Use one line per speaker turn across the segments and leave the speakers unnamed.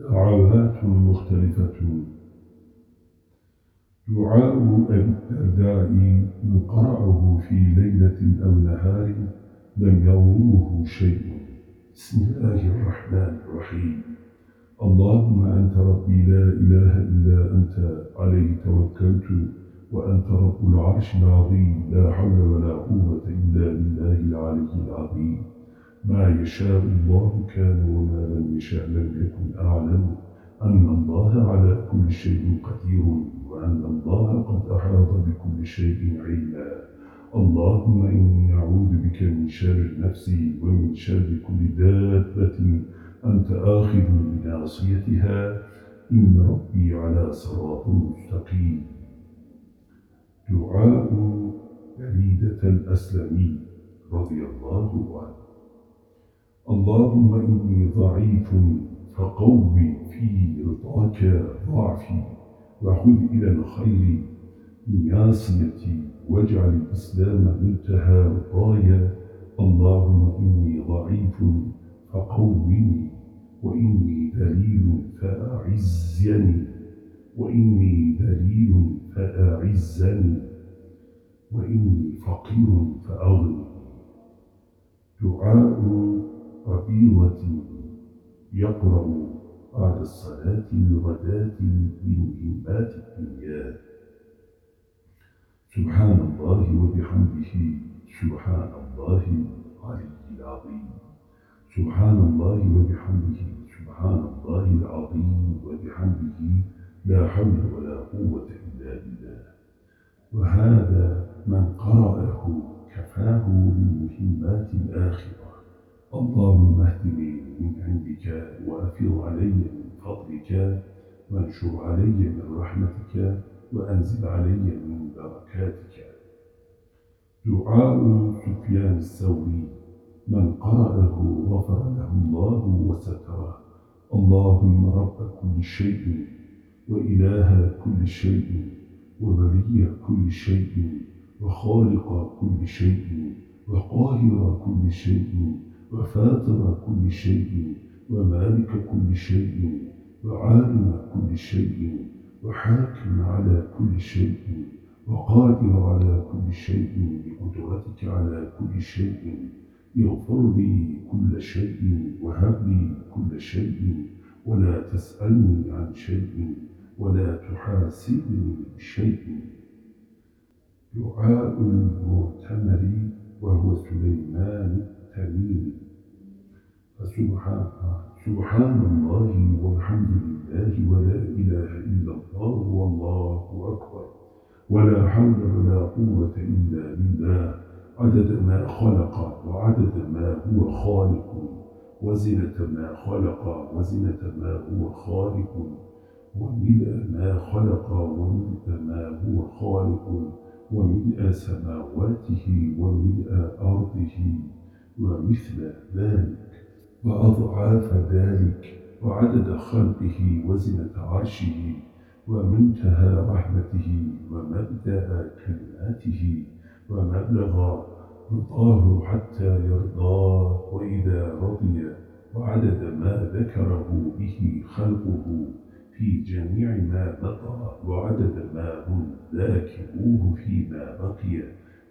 دعوات مختلفة دعاء أبي الدرداء من في ليلة أو نهار لم يضره شيء. بسم الله الرحمن الرحيم. اللهم أنت ربي لا إله إلا أنت عليه توكلت وأنت رب العرش العظيم لا حول ولا قوة إلا بالله العلي العظيم. ما يشاء الله كان وما لم يشاء لم يكن أعلم. أن الله على كل شيء قدير وأن الله قد أحاط بكل شيء علما. اللهم إني أعوذ بك من شر نفسي ومن شر كل دابة. أنت آخذ بناصيتها. إن ربي على صراط مستقيم. دعاء بريدة الأسلمي رضي الله عنه. اللهم إني ضعيف فقوي في رضاك ضعفي وخذ إلى الخير نياصيتي واجعل الإسلام منتهى رضايا. اللهم إني ضعيف فقومني وإني ذليل فأعزني وإني ذليل فأعزني وإني فقير فأغني. دعاء ربيوة يقرأ بعد الصلاة الغداة بمهمات الدنيا. سبحان الله وبحمده سبحان الله العلي العظيم. سبحان الله وبحمده سبحان الله العظيم. وبحمده لا حول ولا قوة إلا بالله. وهذا من قرأه كفاه بمهمات الآخرة. اللهم اهدني من عندك وأفض علي من فضلك وانشر علي من رحمتك وأنزل علي من بركاتك. دعاء سفيان الثوري من قرأه غفر له الله وستره. اللهم رب كل شيء وإله كل شيء وبري كل شيء وخالق كل شيء وقاهر كل شيء. وفاطر كل شيء ومالك كل شيء وعالم كل شيء وحاكم على كل شيء وقادر على كل شيء بقدرتك على كل شيء. اغفر لي كل شيء وهب لي كل شيء ولا تسألني عن شيء ولا تحاسبني بشيء دعاء المؤتمر وهو سليمان. التميمي فسبحان سبحان الله والحمد لله ولا إله إلا الله والله أكبر. ولا حول ولا قوة إلا بالله. عدد ما خلق وعدد ما هو خالق. وزنة ما خلق وزنة ما هو خالق. وملء ما خلق وملء ما هو خالق. وملء سماواته وملء أرضه. ومثل ذلك وأضعاف ذلك وعدد خلقه وزنة عرشه ومنتهى رحمته ومبدأ كلماته ومبلغ رضاه حتى يرضاه وإذا رضي وعدد ما ذكره به خلقه في جميع ما مضى وعدد ما هم ذاكروه فيما بقي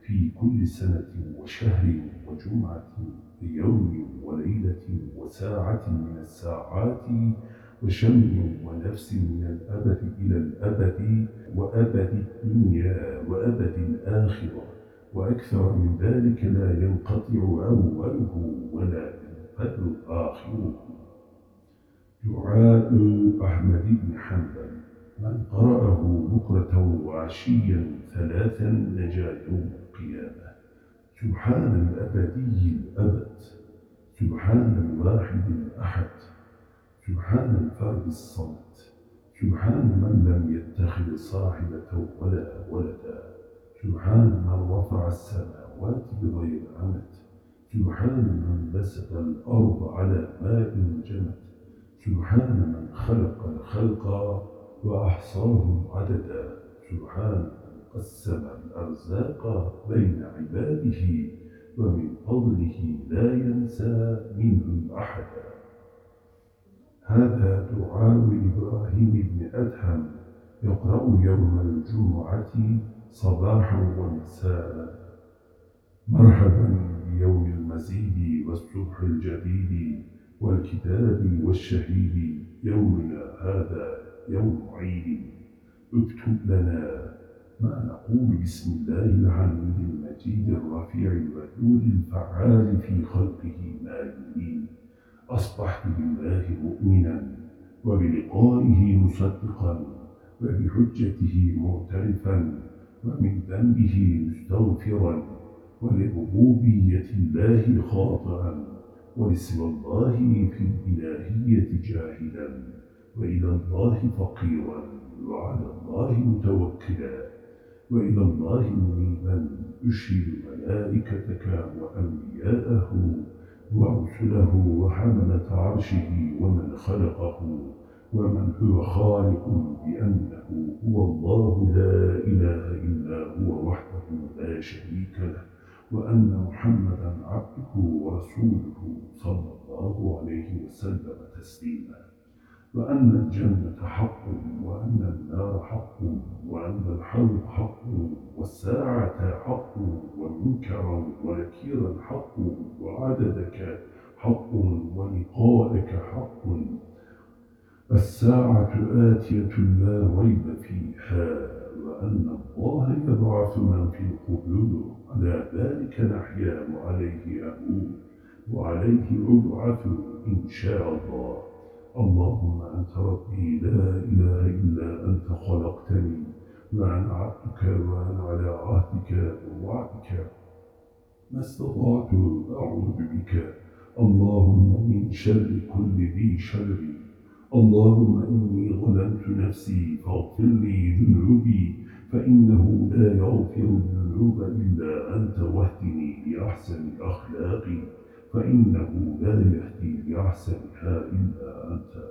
في كل سنة وشهر وجمعة ويوم وليلة وساعة من الساعات وشم ونفس من الأبد إلى الأبد وأبد الدنيا وأبد الآخرة وأكثر من ذلك لا ينقطع أوله ولا ينفد آخره. دعاء أحمد بن حنبل. من قرأه بكرة وعشيا ثلاثا نجا يوم القيامة. سبحان الأبدي الأبد. سبحان الواحد الأحد. سبحان الفرد الصمت سبحان من لم يتخذ صاحبة ولا ولدا. سبحان من رفع السماوات بغير عمد. سبحان من بسط الأرض على ماء جمد. سبحان من خلق الخلق وأحصاهم عددا. سبحان قسم الأرزاق بين عباده ومن فضله لا ينسى منهم أحدا هذا دعاء إبراهيم بن أدهم يقرأ يوم الجمعة صباحا ومساء مرحبا بيوم المزيد والصبح الجديد والكتاب والشهيد يومنا هذا يوم عيد. اكتب لنا ما نقول بسم الله الحميد المجيد الرفيع الودود الفعال في خلقه ما يريد. أصبحت بالله مؤمنا وبلقائه مصدقا وبحجته معترفا ومن ذنبه مستغفرا ولربوبية الله خاطئا ولاسم الله في الإلهية جاهلا وإلى الله فقيرا وعلى الله متوكلا. وإلى الله منيبا. أشهد ملائكتك وأنبياءه ورسله وحملة عرشه ومن خلقه ومن هو خالق بأنه هو الله لا إله إلا هو وحده لا شريك له وأن محمدا عبده ورسوله صلى الله عليه وسلم تسليما. وأن الجنة حق وأن النار حق وأن الحوض حق والساعة حق ومنكرا ونكيرا حق وعددك حق ولقائك حق. الساعة آتية لا ريب فيها وأن الله يبعث من في القبور على ذلك نحيا وعليه أموت وعليه أبعث إن شاء الله. اللهم أنت ربي لا إله إلا أنت خلقتني وأنا عبدك وأنا على عهدك ووعدك. ما استطعت أعوذ بك. اللهم من شر كل ذي شر. اللهم إني ظلمت نفسي فاغفر لي ذنوبي فإنه لا يغفر الذنوب إلا أنت واهدني لأحسن أخلاقي. فإنه لا يهدي لأحسنها إلا أنت.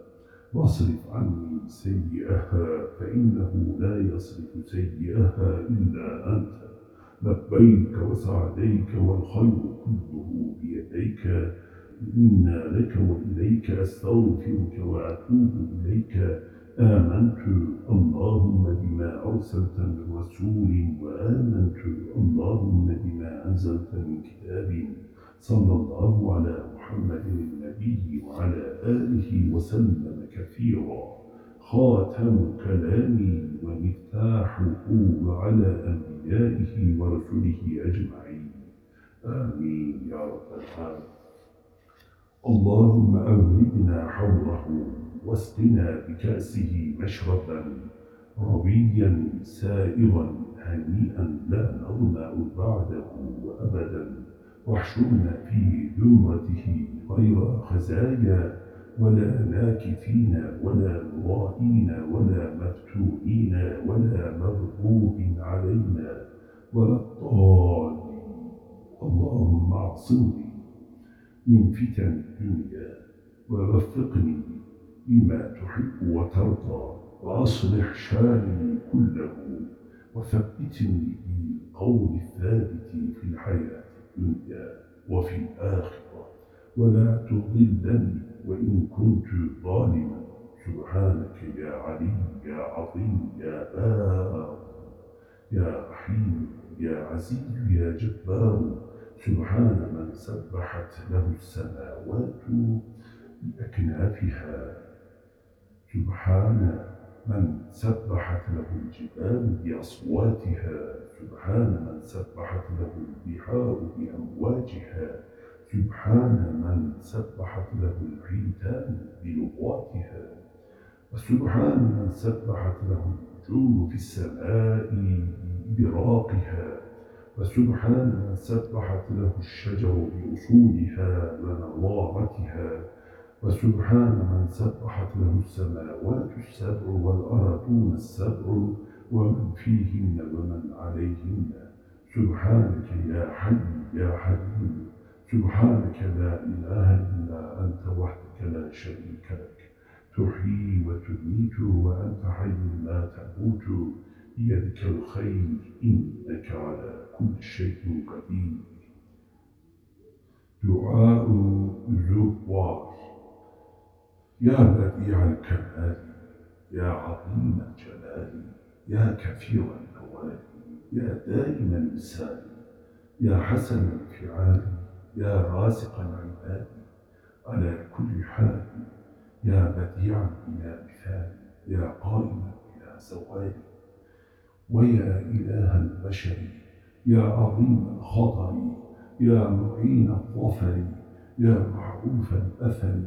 واصرف عني سيئها فإنه لا يصرف سيئها إلا أنت. لبيك وسعديك والخير كله بيديك. إنا لك وإليك أستغفرك وأتوب إليك. آمنت اللهم بما أرسلت من رسول وآمنت اللهم بما أنزلت من كتاب. صلى الله على محمد النبي وعلى آله وسلم كثيرا. خاتم كلامي ومفتاحه وعلى أنبيائه ورسله أجمعين. آمين يا رب العالمين. اللهم أوردنا حوله واسقنا بكأسه مشربا رويا سائغا هنيئا لا نظمأ بعده أبدا. واحشرنا في ذمرته غير خزايا ولا ناكثين ولا مرائين ولا مفتونين ولا مغضوب علينا ولا الضالين. اللهم اعصمني من فتن الدنيا ووفقني بما تحب وترضى وأصلح شاني كله وثبتني بالقول الثابت في الحياة. الدنيا وفي الآخرة. ولا تضلني وإن كنت ظالما. سبحانك يا عليم يا عظيم يا بار يا رحيم يا عزيز يا جبار. سبحان من سبحت له السماوات بأكنافها. سبحان من سبحت له الجبال بأصواتها سبحان من سبحت له البحار بأمواجها سبحان من سبحت له الحيتان بلغاتها وسبحان من سبحت له النجوم في السماء براقها وسبحان من سبحت له الشجر بأصولها ونضارتها وسبحان من سبحت له السماوات السبع والأرضون السبع ومن فيهن ومن عليهن سبحانك يا حي يا حليم. سبحانك لا إله إلا أنت وحدك لا شريك لك. تحيي وتميت وأنت حي لا تموت. بيدك الخير إنك على كل شيء قدير. دعاء الزوار يا بديع الكمال يا عظيم الجلال يا كثير النوال يا دائم الوسال يا حسن الفعال يا رازق العباد. على كل حال يا بديعا بلا مثال يا قائما بلا زوال. ويا إله البشر يا عظيم الخطر يا معين الظفر يا معروف الأثر.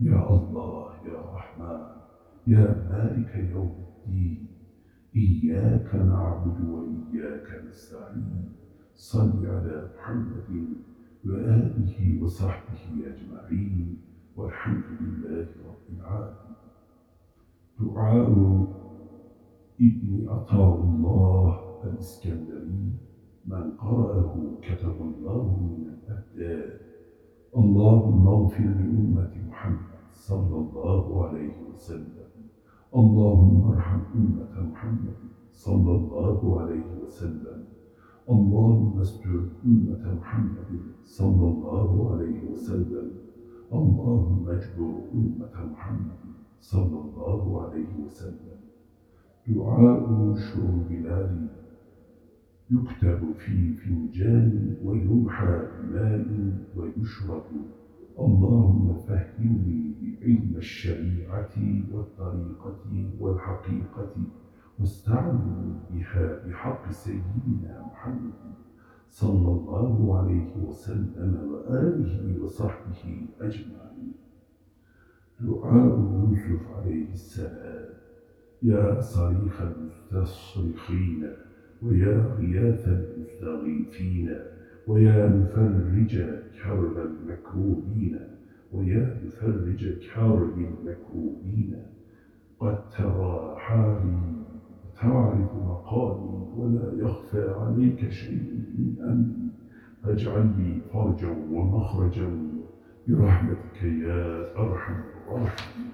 يا الله يا رحمن يا مالك يوم الدين إياك نعبد وإياك نستعين. صل على محمد وآله وصحبه أجمعين. والحمد لله رب العالمين. دعاء ابن عطاء الله الإسكندري من قرأه كتب الله من الأبدال اللهم اغفر لأمة وسلم. اللهم ارحم أمة محمد صلى الله عليه وسلم. اللهم استر أمة محمد صلى الله عليه وسلم. اللهم اجبر أمة محمد صلى الله عليه وسلم. دعاء شرب العالي يكتب في فنجان ويمحى بماء ويشرب اللهم فهمني بعلم الشريعة والطريقة والحقيقة واستعملني بها بحق سيدنا محمد صلى الله عليه وسلم وآله وصحبه أجمعين. دعاء يوسف عليه السلام. يا صريخ المستصرخين ويا غياث المستغيثين. ويا مفرج كرب المكروبين ويا مفرج كرب المكروبين. قد ترى حالي وتعرف مقالي ولا يخفى عليك شيء من أمري. فاجعل لي فرجا ومخرجا برحمتك يا أرحم الراحمين.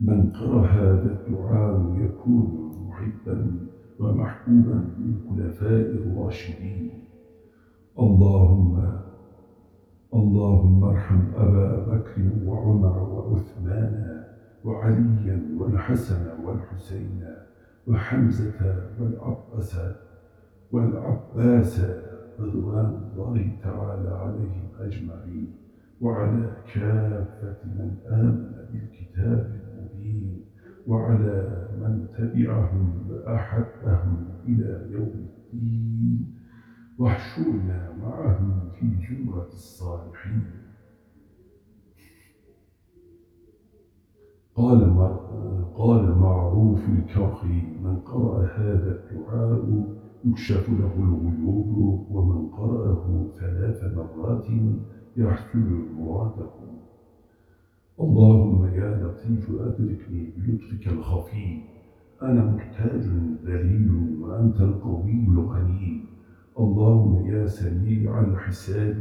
من قرأ هذا الدعاء يكون محبا. ومحبوبا للخلفاء الراشدين. اللهم اللهم ارحم أبا بكر وعمر وعثمان وعليا والحسن والحسين وحمزة والعباس والعباس رضوان الله تعالى عليهم أجمعين. وعلى كافة من آمن بالكتاب المبين. وعلى من تبعهم وأحبهم إلى يوم الدين. واحشرنا معهم في جمرة الصالحين. قال قال معروف الكرخي من قرأ هذا الدعاء يكشف له الغيوب ومن قرأه ثلاث مرات يحصل مراده اللهم يا لطيف أدركني بلطفك الخفي أنا محتاج ذليل وأنت القوي الغني. اللهم يا سريع الحساب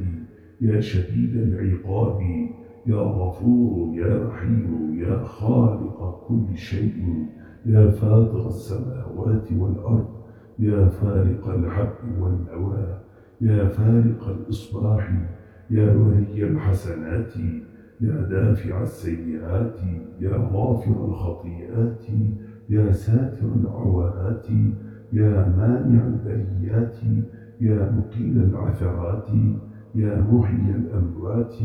يا شديد العقاب يا غفور يا رحيم يا خالق كل شيء يا فاطر السماوات والأرض يا فارق الحب والنوى يا فارق الإصباح يا ولي الحسنات يا دافع السيئات يا غافر الخطيئات يا ساتر العورات يا مانع البريات يا مقيل العثرات يا محيي الأموات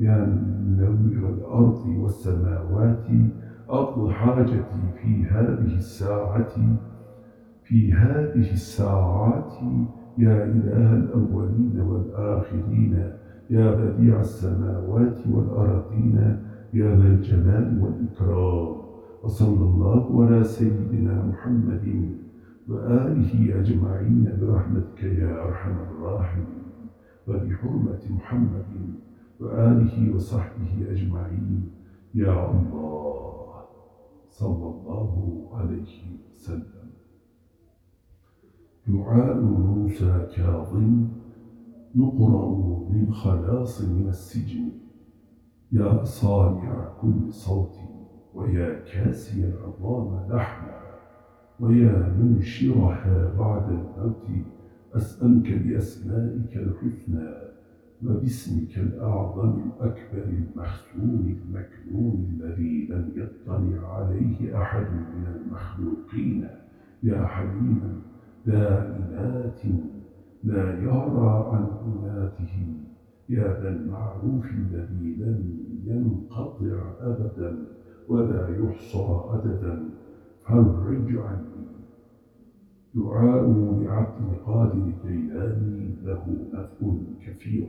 يا منور الأرض والسماوات أقض حاجتي في هذه الساعة في هذه الساعات يا إله الأولين والآخرين. يا بديع السماوات والأراضين يا ذا الجلال والإكرام. وصلى الله على سيدنا محمد وآله أجمعين برحمتك يا أرحم الراحمين. وبحرمة محمد وآله وصحبه أجمعين. يا الله صلى الله عليه وسلم. دعاء موسى كاظم يقرأ للخلاص من السجن. يا صانع كل صوت ويا كاسي العظام لحما ويا منشرها بعد الموت. أسألك بأسمائك الحسنى وباسمك الأعظم الأكبر المختوم المكنون الذي لم يطلع عليه أحد من المخلوقين. يا حليما لا إنات لا يرى عن إناته يا ذا المعروف الذي لم ينقطع أبدا ولا يحصى عددا. فرج عني. دعاء لعبد القادر الجيلاني له نفع كثير.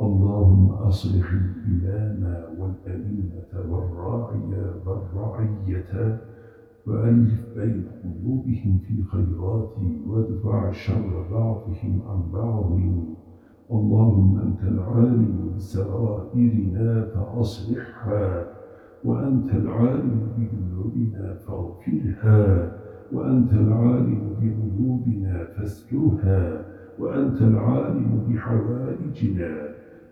اللهم أصلح الإمام والأئمة والراعي والرعية. وألف بين قلوبهم في الخيرات وادفع شر بعضهم عن بعض. اللهم أنت العالم بسرائرنا فأصلحها وأنت العالم بذنوبنا فاغفرها وأنت العالم بغيوبنا فاسترها وأنت العالم بحوائجنا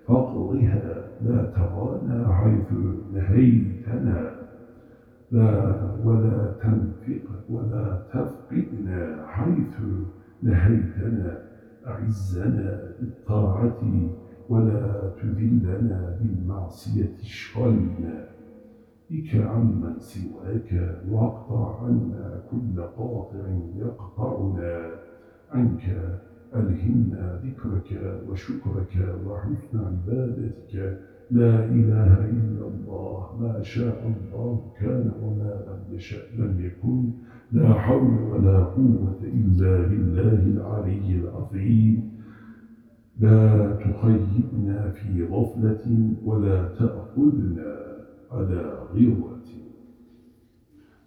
فاقضها. لا ترانا حيث نهيتنا. لا ولا تنفق ولا تفقدنا حيث نهيتنا. أعزنا بالطاعة ولا تذلنا بالمعصية. اشغلنا بك عمن سواك واقطع عنا كل قاطع يقطعنا. عنك ألهمنا ذكرك وشكرك وحسن عبادتك. لا إله إلا الله ما شاء الله كان وما لم يشاء لم يكن لا حول ولا قوة إلا بالله العلي العظيم. لا تخيبنا في غفلة ولا تأخذنا على غروة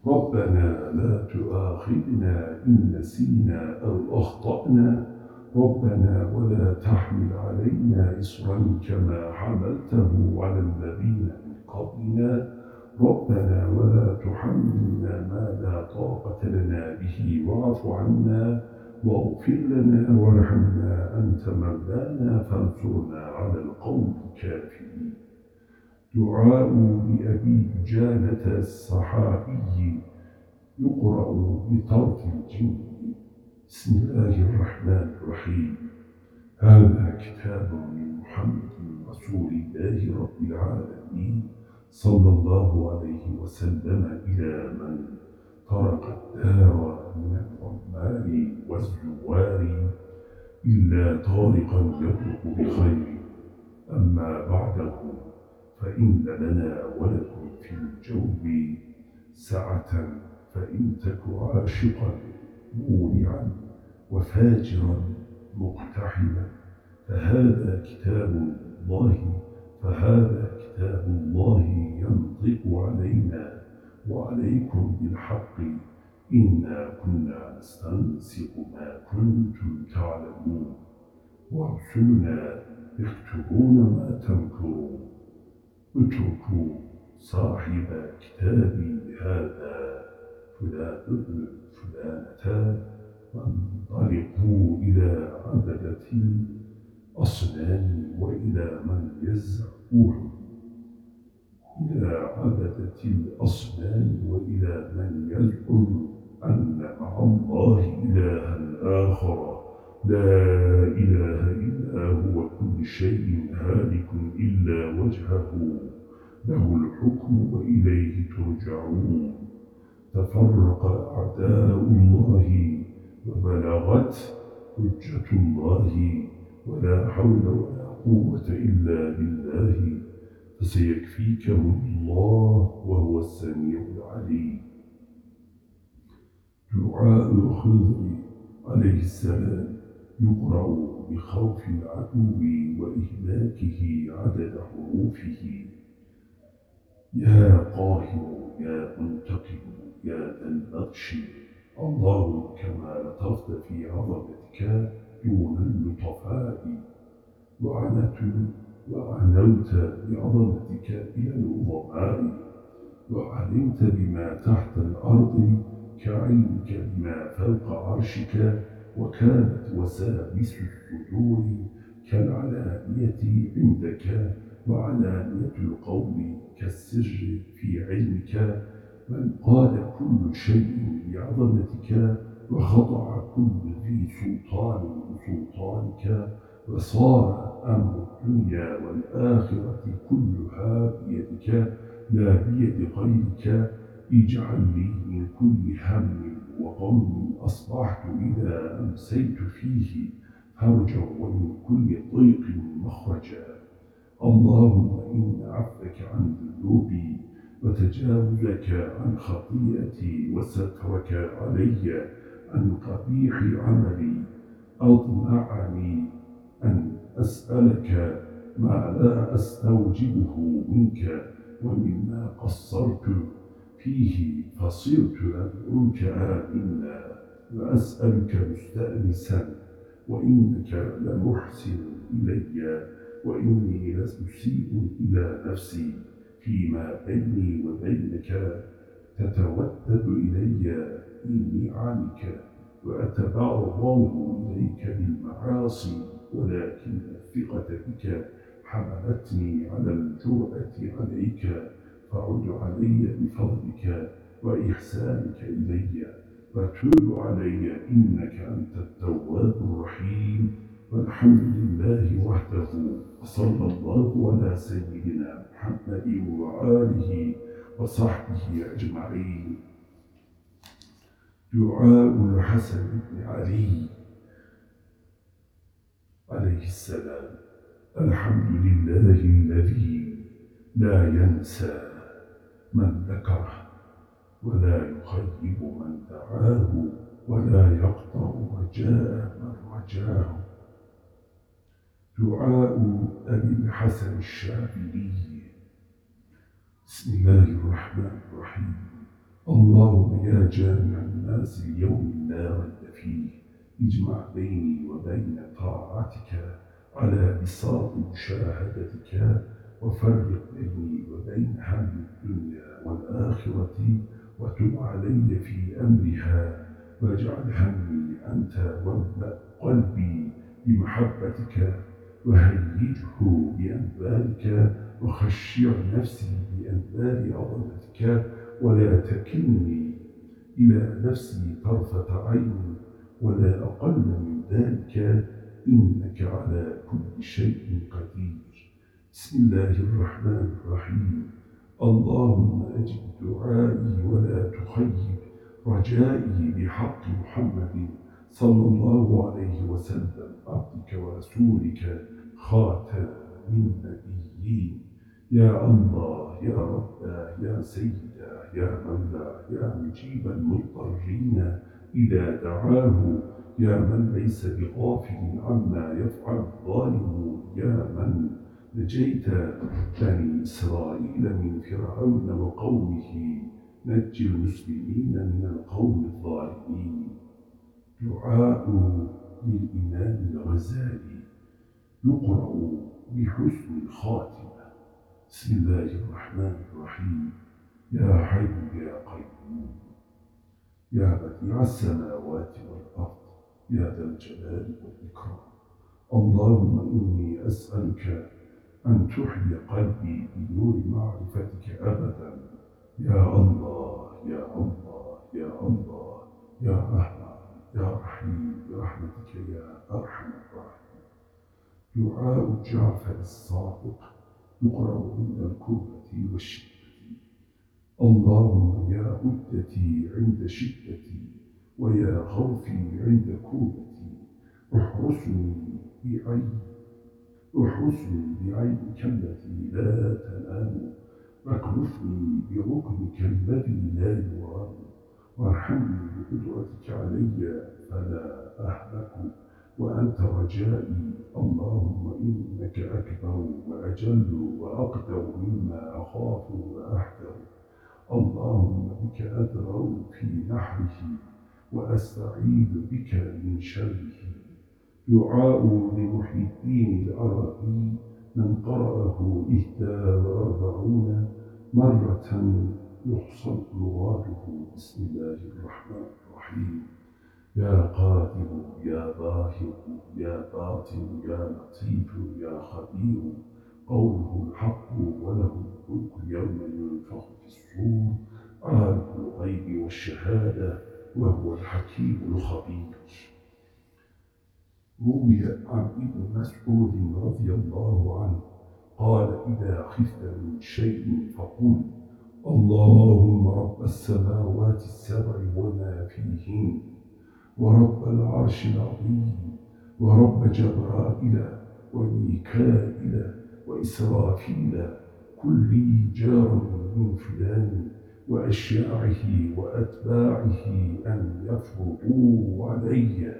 ربنا لا تؤاخذنا إن نسينا أو أخطأنا. ربنا ولا تحمل علينا إصرا كما حملته على الذين من قبلنا. ربنا ولا تحملنا ما لا طاقة لنا به واعف عنا واغفر لنا وارحمنا أنت مولانا فانصرنا على القوم الكافرين. دعاء لأبي جانة الصحابي يقرأ بطرف الجن. بسم الله الرحمن الرحيم. هذا كتاب من محمد رسول الله رب العالمين صلى الله عليه وسلم إلى من ترك الدار من العمال والزوار إلا طارقا يطرق بخير. أما بعده فإن لنا ولكم في الجو سعة فإن تك عاشقا مولعا وفاجرا مقتحما فهذا كتاب الله فهذا كتاب الله ينطق علينا وعليكم بالحق. إنا كنا نستنسق ما كنتم تعلمون. ورسلنا يكتبون ما تمكرون اتركوا صاحب كتابي هذا فلان ابن فلانة وأنطلقوا إلى عبدة الأصنام وإلى من يزعمون إلى عبدة الأصنام وإلى من يزعم أن مع الله إلها آخر. لا إله إلا هو كل شيء هالك إلا وجهه. له الحكم وإليه ترجعون. تفرق أعداء الله وبلغت حجة الله ولا حول ولا قوة إلا بالله فسيكفيكهم الله وهو السميع العليم. دعاء خضر عليه السلام يقرأ بخوف العدو وإهلاكه عدد حروفه. يا قاهر يا منتقم. ذا البطش اللهم كما لطفت في عظمتك دون اللطفاء. وعنت وعنوت بعظمتك إلى العظماء. وعلمت بما تحت الأرض كعلمك بما فوق عرشك. وكانت وسابس الصدور كالعلانية عندك. وعلانية القول كالسر في علمك. من قال كل شيء بعظمتك وخضع كل ذي سلطان بسلطانك وصار أمر الدنيا والآخرة كلها بيدك لا بيد غيرك. اجعل لي من كل هم وغم أصبحت إذا أمسيت فيه فرجا ومن كل ضيق مخرجا. اللهم إن عفك عن ذنوبي وتجاوزك عن خطيئتي وسترك علي عن قبيح عملي أطمعني أن أسألك ما لا أستوجبه منك ومما قصرت فيه فصرت أدعوك آمنا وأسألك مستأنسا وإنك لمحسن إلي وإني لمسيء إلى نفسي. فيما بيني وبينك تتودد إلي بنعمك وأتبعض إليك بالمعاصي ولكن الثقة بك حملتني على الجرأة عليك فعد علي بفضلك وإحسانك إلي وتوب علي إنك أنت التواب الرحيم. والحمد لله وحده وصلى الله على سيدنا محمد وآله وصحبه أجمعين. دعاء الحسن بن علي عليه السلام. الحمد لله الذي لا ينسى من ذكره ولا يخيب من دعاه ولا يقطع رجاء من رجاه. دعاء أبي الحسن الشافعي. بسم الله الرحمن الرحيم. اللهم يا جامع الناس اليوم لا ريب فيه. اجمع بيني وبين طاعتك على بساط مشاهدتك وفرق بيني وبين هم الدنيا والآخرة وتب علي في أمرها واجعل همي أنت واملأ قلبي بمحبتك وهيجه بأنبالك وخشع نفسي بأنبال عظمتك ولا تكلني إلى نفسي طرفة عين ولا أقل من ذلك إنك على كل شيء قدير. بسم الله الرحمن الرحيم. اللهم أجب دعائي ولا تخيب رجائي بحق محمد صلى الله عليه وسلم عبدك ورسولك. خاتم النبيين يا الله يا رب يا سيدا يا مولى يا مجيب المضطرين. إذا دعاه يا من ليس بغافل عما يفعل الظالمون يا من نجيت بني إسرائيل من فرعون وقومه. نجي المسلمين من القوم الظالمين. دعاء للإمام الغزالي. يقرأ بحسن الخاتمة بسم الله الرحمن الرحيم. يا حي يا قيوم. يا بديع السماوات والأرض. يا ذا الجلال والإكرام. اللهم إني أسألك أن تحيي قلبي بنور معرفتك أبدا. يا الله يا الله يا الله يا رحمن يا رحيم برحمتك يا أرحم. دعاء جعفر الصادق يقرأ عند الكربة والشدة اللهم يا عدتي عند شدتي ويا خوفي عند كوبتي. احرسني بعين احرسني بعينك التي لا تنام. واكلفني بركنك الذي لا يرام. وارحمني بقدرتك علي فلا أهلك. وأنت رجائي. اللهم إنك أكبر وأجل وأقدر مما أخاف وأحذر. اللهم بك أدرأ في نحره وأستعيذ بك من شره. دعاء لمحي الدين العربي من قرأه إهدى وأربعون مرة يحصل مراده بسم الله الرحمن الرحيم. يا قادر يا ظاهر يا باطن يا لطيف يا خبير قوله الحق وله الملك يوم ينفخ في الصور عالم الغيب والشهادة وهو الحكيم الخبير. روي عن ابن مسعود رضي الله عنه قال إذا خفت من شيء فقل اللهم رب السماوات السبع وما فيهن. ورب العرش العظيم ورب جبرائيل وميكائيل وإسرافيل كل جار من فلان وأشياعه وأتباعه أن يفرقوا علي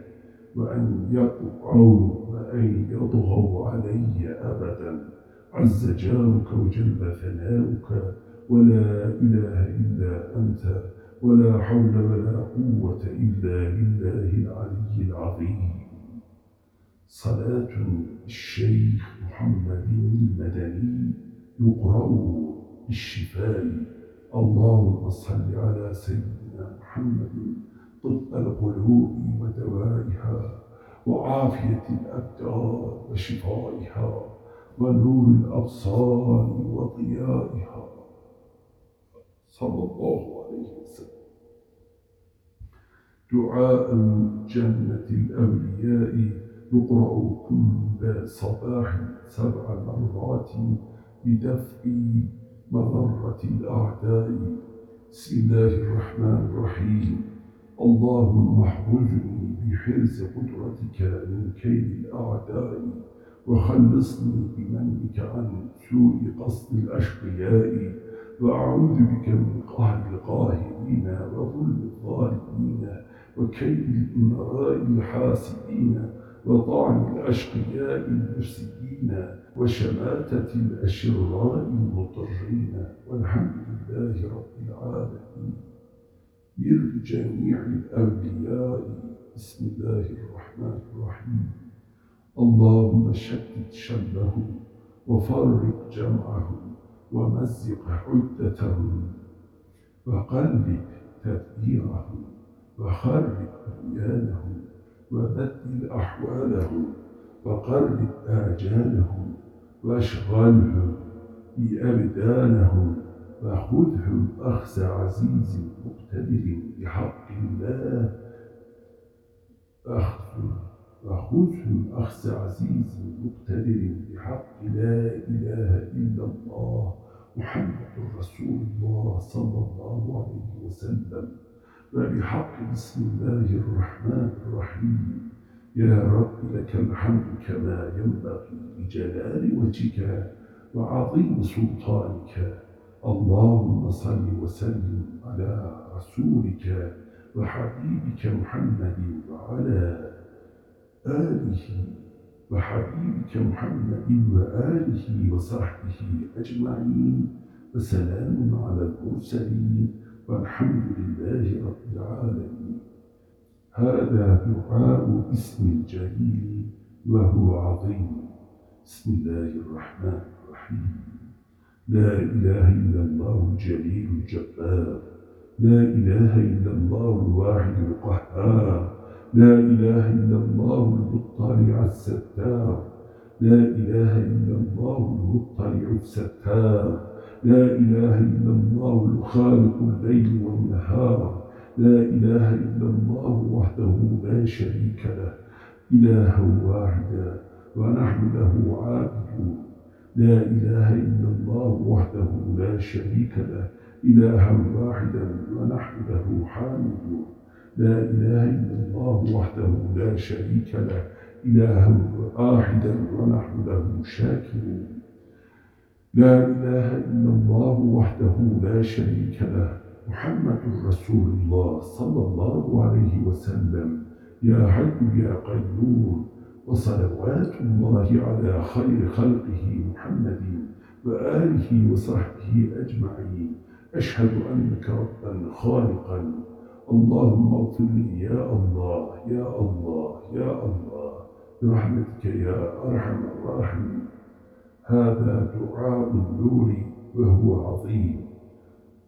وأن يطغوا وأن يطغوا علي أبدا. عز جارك وجل ثناؤك ولا إله إلا أنت. ولا حول ولا قوة إلا بالله العلي العظيم. صلاة الشيخ محمد المدني يقرأ بالشفاء. اللهم صل على سيدنا محمد طب القلوب ودوائها وعافية الأبدان وشفائها ونور الأبصار وضيائها. صلى الله عليه وسلم. دعاء جنة الأولياء يقرأ كل صباح سبع مرات بدفع مضرة الأعداء. بسم الله الرحمن الرحيم. اللهم احفظني بحرز قدرتك من كيد الأعداء وخلصني بمنك عن سوء قصد الأشقياء. وأعوذ بك من قهر القاهرين وظلم الظالمين وكيد الأمراء الحاسدين وطعن الأشقياء المفسدين وشماتة الأشراء المضرين والحمد لله رب العالمين. جميع الأولياء بسم الله الرحمن الرحيم. اللهم شتت شمله وفرق جمعه ومزق عدته وقلب تدبيره وخرب بنيانه وبدل أحواله وقرب آجاله واشغله بأبدانه وخذهم أخذ عزيز مقتدر بحق الله أخذ وخذهم أخذ عزيز مقتدر بحق لا إله إلا الله محمد رسول الله صلى الله عليه وسلم. وبحق بسم الله الرحمن الرحيم. يا رب لك الحمد كما ينبغي لجلال وجهك وعظيم سلطانك. اللهم صل وسلم على رسولك وحبيبك محمد وعلى آله وحبيبك محمد وآله وصحبه أجمعين وسلام على المرسلين والحمد لله رب العالمين. هذا دعاء اسم الجليل وهو عظيم. بسم الله الرحمن الرحيم. لا إله إلا الله الجليل الجبار. لا إله إلا الله الواحد القهار. لا إله إلا الله المطلع الستار. لا إله إلا الله المطلع الستار. لا إله إلا الله الخالق الليل والنهار. لا إله إلا الله وحده لا شريك له. إله واحدا ونحن له عابدون. لا إله إلا الله وحده لا شريك له. إلها واحدا ونحن له حامدون. لا إله إلا الله وحده لا شريك له إلها واحدا ونحن له شاكرون. لا إله إلا الله وحده لا شريك له محمد رسول الله صلى الله عليه وسلم. يا حي يا قيوم وصلوات الله على خير خلقه محمد وآله وصحبه أجمعين. أشهد أنك ربا خالقا اللهم اغفر لي يا الله يا الله يا الله. برحمتك يا أرحم الراحمين. هذا دعاء النور وهو عظيم.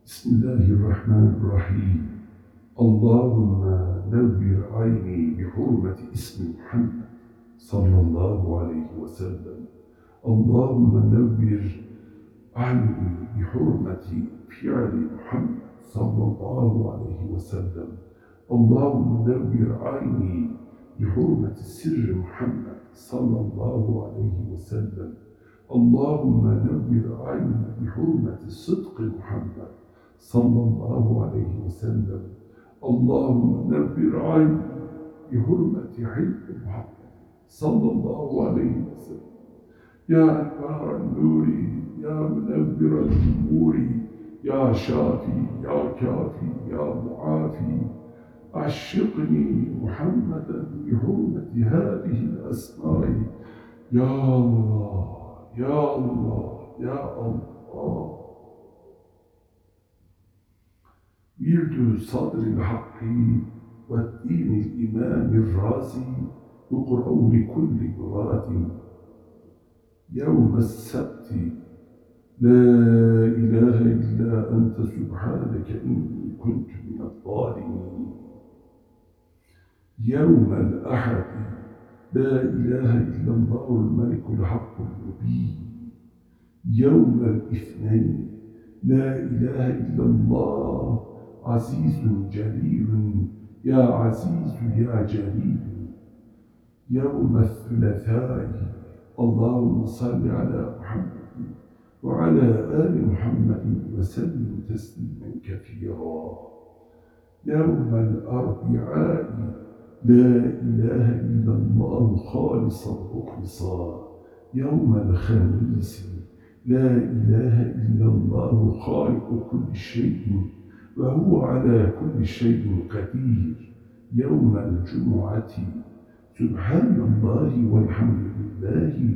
بسم الله الرحمن الرحيم. اللهم نور عيني بحرمة اسم محمد صلى الله عليه وسلم. اللهم نور عيني بحرمة فعل محمد صلى الله عليه وسلم. اللهم نور عيني بحرمة سر محمد صلى الله عليه وسلم. اللهم نور عيني بحرمة صدق محمد صلى الله عليه وسلم. اللهم نور عيني بحرمة علم محمد صلى الله عليه وسلم. يا أنوار النور يا منور الأمور يا شافي يا كافي يا معافي. عشقني محمدا بحرمة هذه الأسماء. يا الله يا الله يا الله. ورد صدر الحق والدين الإمام الرازي يقرأ لكل مراد يوم السبت لا إله إلا أنت سبحانك إني كنت من الظالمين. يوم الأحد لا إله إلا الله الملك الحق المبين. يوم الاثنين لا إله إلا الله عزيز جليل. يا عزيز يا جليل. يوم الثلاثاء اللهم صل على محمد وعلى آل محمد وسلم تسليما كثيرا. يوم الأربعاء لا إله إلا الله خالصا مخلصا يوم الخميس لا إله إلا الله خالق كل شيء وهو على كل شيء قدير. يوم الجمعة سبحان الله والحمد لله